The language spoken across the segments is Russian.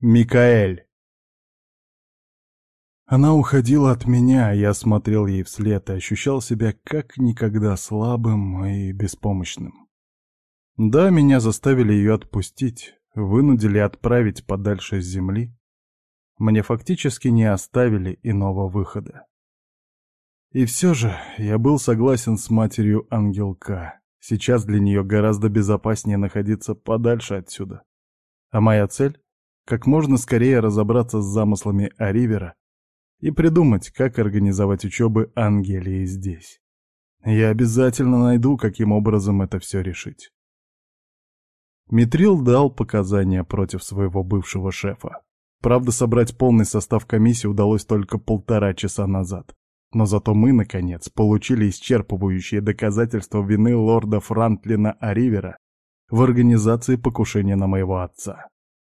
Микаэль. Она уходила от меня, я смотрел ей вслед и ощущал себя как никогда слабым и беспомощным. Да, меня заставили ее отпустить, вынудили отправить подальше с земли. Мне фактически не оставили иного выхода. И все же я был согласен с матерью Ангелка. Сейчас для нее гораздо безопаснее находиться подальше отсюда. А моя цель как можно скорее разобраться с замыслами Аривера и придумать, как организовать учебы Ангелии здесь. Я обязательно найду, каким образом это все решить. Митрил дал показания против своего бывшего шефа. Правда, собрать полный состав комиссии удалось только полтора часа назад. Но зато мы, наконец, получили исчерпывающие доказательства вины лорда Франклина Аривера в организации покушения на моего отца.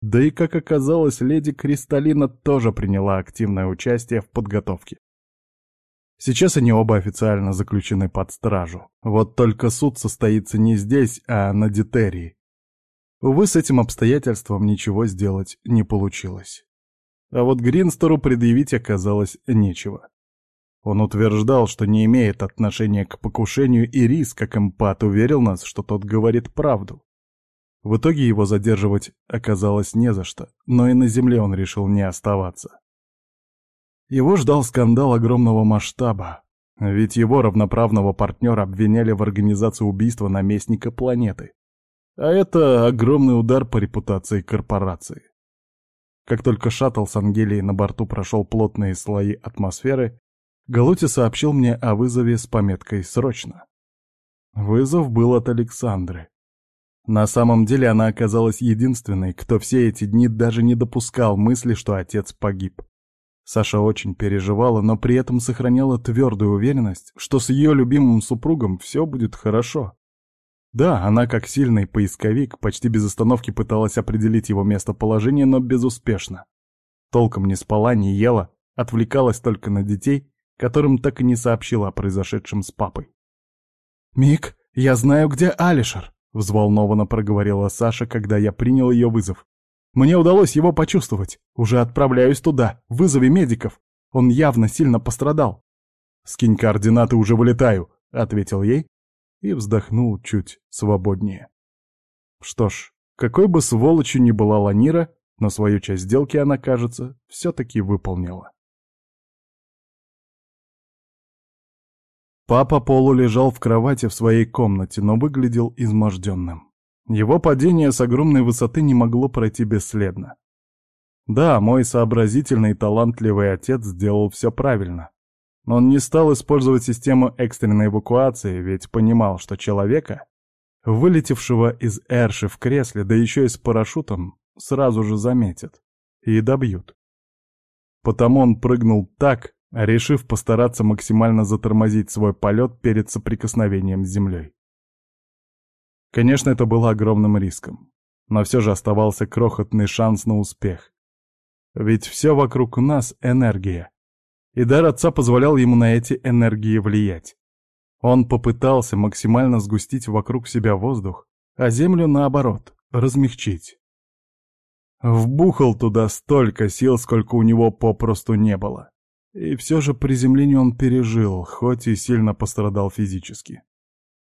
Да и, как оказалось, леди Кристалина тоже приняла активное участие в подготовке. Сейчас они оба официально заключены под стражу. Вот только суд состоится не здесь, а на Дитерии. Увы, с этим обстоятельством ничего сделать не получилось. А вот Гринстеру предъявить оказалось нечего. Он утверждал, что не имеет отношения к покушению, и Рис, как эмпат, уверил нас, что тот говорит правду. В итоге его задерживать оказалось не за что, но и на земле он решил не оставаться. Его ждал скандал огромного масштаба, ведь его равноправного партнера обвиняли в организации убийства наместника планеты. А это огромный удар по репутации корпорации. Как только шаттл с Ангелией на борту прошел плотные слои атмосферы, Галути сообщил мне о вызове с пометкой «Срочно». Вызов был от Александры. На самом деле она оказалась единственной, кто все эти дни даже не допускал мысли, что отец погиб. Саша очень переживала, но при этом сохраняла твердую уверенность, что с ее любимым супругом все будет хорошо. Да, она как сильный поисковик почти без остановки пыталась определить его местоположение, но безуспешно. Толком не спала, не ела, отвлекалась только на детей, которым так и не сообщила о произошедшем с папой. «Мик, я знаю, где Алишер!» — взволнованно проговорила Саша, когда я принял ее вызов. «Мне удалось его почувствовать. Уже отправляюсь туда. Вызови медиков. Он явно сильно пострадал». «Скинь координаты, уже вылетаю», — ответил ей и вздохнул чуть свободнее. Что ж, какой бы сволочью ни была Ланира, но свою часть сделки она, кажется, все-таки выполнила. Папа Полу лежал в кровати в своей комнате, но выглядел изможденным. Его падение с огромной высоты не могло пройти бесследно. Да, мой сообразительный и талантливый отец сделал все правильно. Но он не стал использовать систему экстренной эвакуации, ведь понимал, что человека, вылетевшего из Эрши в кресле, да еще и с парашютом, сразу же заметят и добьют. Потому он прыгнул так, решив постараться максимально затормозить свой полет перед соприкосновением с землей. Конечно, это было огромным риском, но все же оставался крохотный шанс на успех. Ведь все вокруг нас — энергия, и дар отца позволял ему на эти энергии влиять. Он попытался максимально сгустить вокруг себя воздух, а землю, наоборот, размягчить. Вбухал туда столько сил, сколько у него попросту не было. И все же приземление он пережил, хоть и сильно пострадал физически.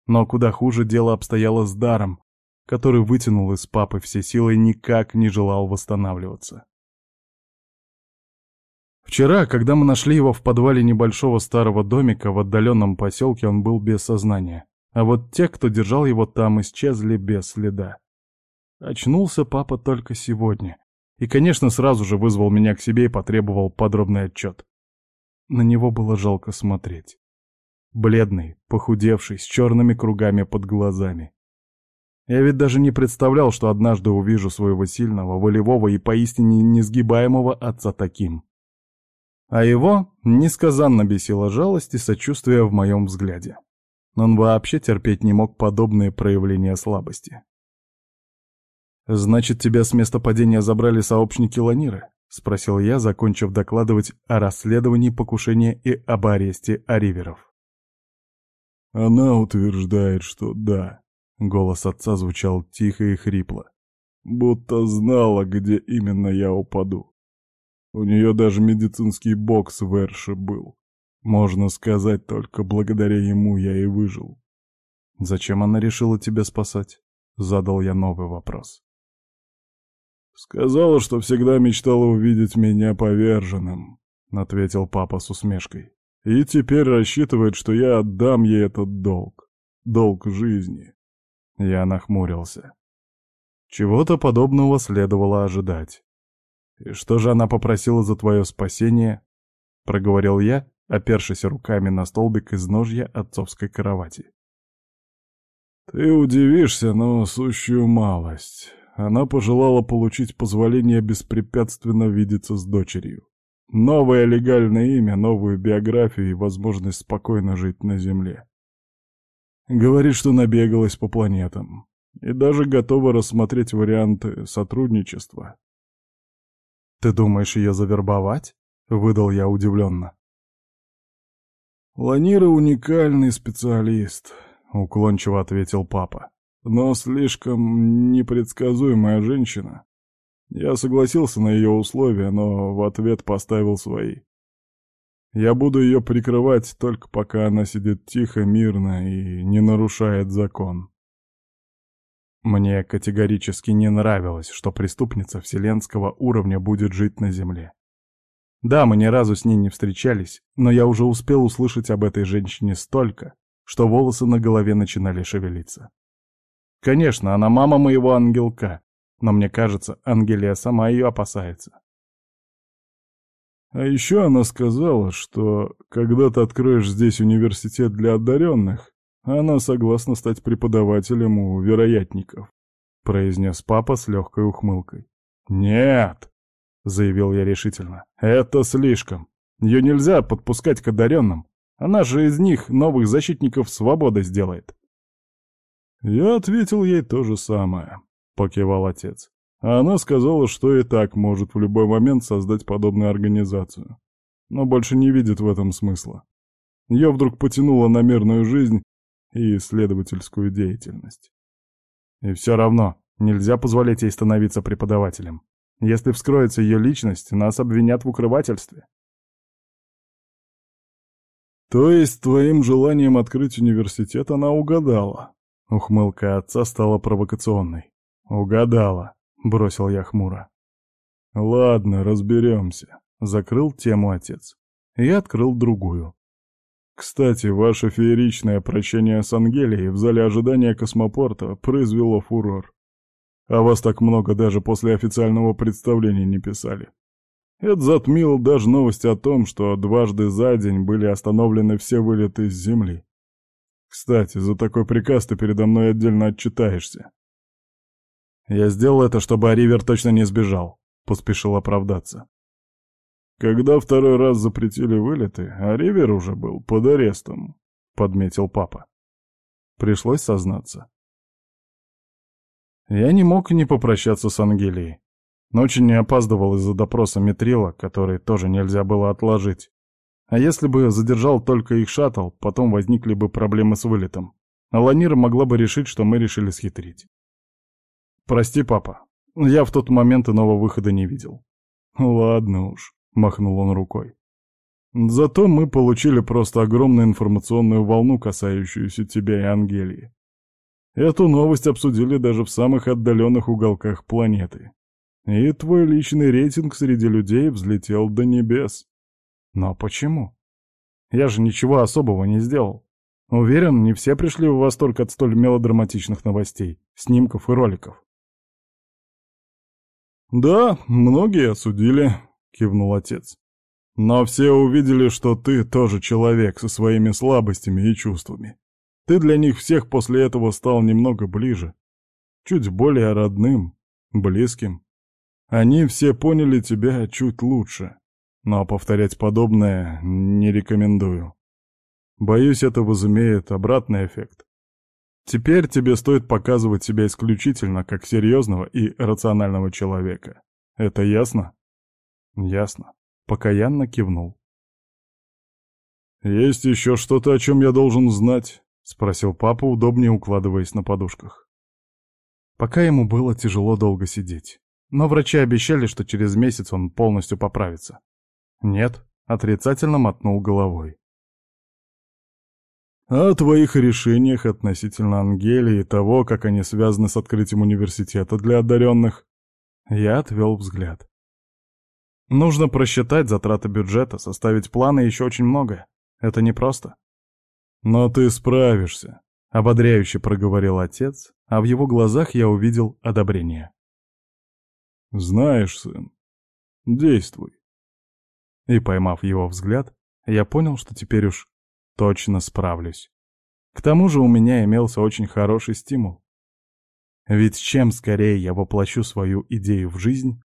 Но куда хуже дело обстояло с даром, который вытянул из папы все силы и никак не желал восстанавливаться. Вчера, когда мы нашли его в подвале небольшого старого домика в отдаленном поселке, он был без сознания. А вот те, кто держал его там, исчезли без следа. Очнулся папа только сегодня. И, конечно, сразу же вызвал меня к себе и потребовал подробный отчет. На него было жалко смотреть. Бледный, похудевший, с черными кругами под глазами. Я ведь даже не представлял, что однажды увижу своего сильного, волевого и поистине несгибаемого отца таким. А его несказанно бесила жалость и сочувствие в моем взгляде. Он вообще терпеть не мог подобные проявления слабости. «Значит, тебя с места падения забрали сообщники Ланиры?» — спросил я, закончив докладывать о расследовании покушения и об аресте Ариверов. «Она утверждает, что да», — голос отца звучал тихо и хрипло. будто знала, где именно я упаду. У нее даже медицинский бокс в Эрше был. Можно сказать, только благодаря ему я и выжил. «Зачем она решила тебя спасать?» — задал я новый вопрос. «Сказала, что всегда мечтала увидеть меня поверженным», — ответил папа с усмешкой. «И теперь рассчитывает, что я отдам ей этот долг. Долг жизни». Я нахмурился. Чего-то подобного следовало ожидать. «И что же она попросила за твое спасение?» — проговорил я, опершись руками на столбик из ножья отцовской кровати. «Ты удивишься, но сущую малость. Она пожелала получить позволение беспрепятственно видеться с дочерью. Новое легальное имя, новую биографию и возможность спокойно жить на Земле. Говорит, что набегалась по планетам. И даже готова рассмотреть варианты сотрудничества. «Ты думаешь ее завербовать?» — выдал я удивленно. «Ланира уникальный специалист», — уклончиво ответил папа. «Но слишком непредсказуемая женщина. Я согласился на ее условия, но в ответ поставил свои. Я буду ее прикрывать только пока она сидит тихо, мирно и не нарушает закон». Мне категорически не нравилось, что преступница вселенского уровня будет жить на Земле. Да, мы ни разу с ней не встречались, но я уже успел услышать об этой женщине столько, что волосы на голове начинали шевелиться. Конечно, она мама моего ангелка, но мне кажется, Ангелия сама ее опасается. А еще она сказала, что когда ты откроешь здесь университет для одаренных, она согласна стать преподавателем у вероятников, произнес папа с легкой ухмылкой. Нет, заявил я решительно. «Это слишком. Ее нельзя подпускать к одаренным. Она же из них новых защитников свободы сделает». Я ответил ей то же самое, покивал отец. Она сказала, что и так может в любой момент создать подобную организацию. Но больше не видит в этом смысла. Ее вдруг потянуло на мирную жизнь и исследовательскую деятельность. И все равно нельзя позволять ей становиться преподавателем. Если вскроется ее личность, нас обвинят в укрывательстве. То есть твоим желанием открыть университет она угадала? Ухмылка отца стала провокационной. Угадала, бросил я хмуро. Ладно, разберемся. Закрыл тему отец. И открыл другую. Кстати, ваше фееричное прощение с Ангелией в зале ожидания космопорта произвело фурор. А вас так много даже после официального представления не писали. Это затмило даже новость о том, что дважды за день были остановлены все вылеты с Земли. Кстати, за такой приказ ты передо мной отдельно отчитаешься. Я сделал это, чтобы Аривер точно не сбежал, поспешил оправдаться. Когда второй раз запретили вылеты, Аривер уже был под арестом, подметил папа. Пришлось сознаться. Я не мог не попрощаться с Ангелией. Очень не опаздывал из-за допроса Метрила, который тоже нельзя было отложить. А если бы задержал только их шаттл, потом возникли бы проблемы с вылетом. А Ланира могла бы решить, что мы решили схитрить. «Прости, папа, я в тот момент иного выхода не видел». «Ладно уж», — махнул он рукой. «Зато мы получили просто огромную информационную волну, касающуюся тебя и Ангелии. Эту новость обсудили даже в самых отдаленных уголках планеты. И твой личный рейтинг среди людей взлетел до небес. Но почему? Я же ничего особого не сделал. Уверен, не все пришли в восторг от столь мелодраматичных новостей, снимков и роликов. «Да, многие осудили», — кивнул отец. «Но все увидели, что ты тоже человек со своими слабостями и чувствами. Ты для них всех после этого стал немного ближе, чуть более родным, близким. Они все поняли тебя чуть лучше, но повторять подобное не рекомендую. Боюсь, это возымеет обратный эффект. Теперь тебе стоит показывать себя исключительно как серьезного и рационального человека. Это ясно? Ясно. Покаянно кивнул. Есть еще что-то, о чем я должен знать? — спросил папа, удобнее укладываясь на подушках. Пока ему было тяжело долго сидеть. Но врачи обещали, что через месяц он полностью поправится. Нет, отрицательно мотнул головой. О твоих решениях относительно Ангелии и того, как они связаны с открытием университета для одаренных, я отвел взгляд. Нужно просчитать затраты бюджета, составить планы и еще очень многое. Это непросто. Но ты справишься, — ободряюще проговорил отец, а в его глазах я увидел одобрение. «Знаешь, сын, действуй». И, поймав его взгляд, я понял, что теперь уж точно справлюсь. К тому же у меня имелся очень хороший стимул. Ведь чем скорее я воплощу свою идею в жизнь,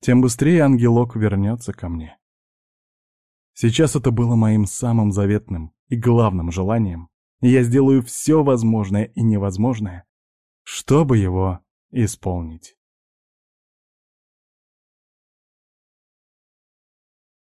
тем быстрее ангелок вернется ко мне. Сейчас это было моим самым заветным и главным желанием, и я сделаю все возможное и невозможное, чтобы его исполнить.